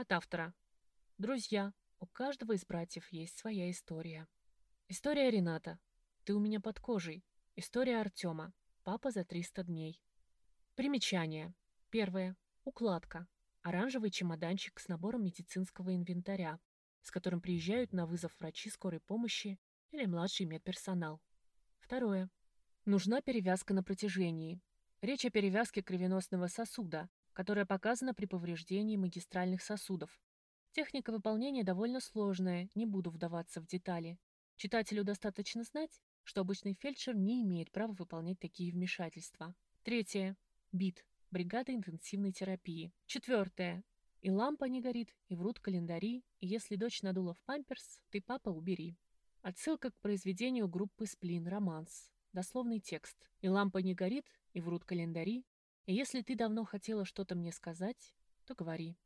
От автора. Друзья, у каждого из братьев есть своя история. История Рената. Ты у меня под кожей. История Артема. Папа за 300 дней. Примечание. Первое. Укладка. Оранжевый чемоданчик с набором медицинского инвентаря, с которым приезжают на вызов врачи скорой помощи или младший медперсонал. Второе. Нужна перевязка на протяжении. Речь о перевязке кровеносного сосуда, которая показана при повреждении магистральных сосудов. Техника выполнения довольно сложная, не буду вдаваться в детали. Читателю достаточно знать, что обычный фельдшер не имеет права выполнять такие вмешательства. Третье. БИТ. Бригада интенсивной терапии. Четвертое. И лампа не горит, и врут календари, и если дочь надула в памперс, ты, папа, убери. Отсылка к произведению группы «Сплин. Романс». Дословный текст. И лампа не горит, и врут календари, если ты давно хотела что-то мне сказать, то говори.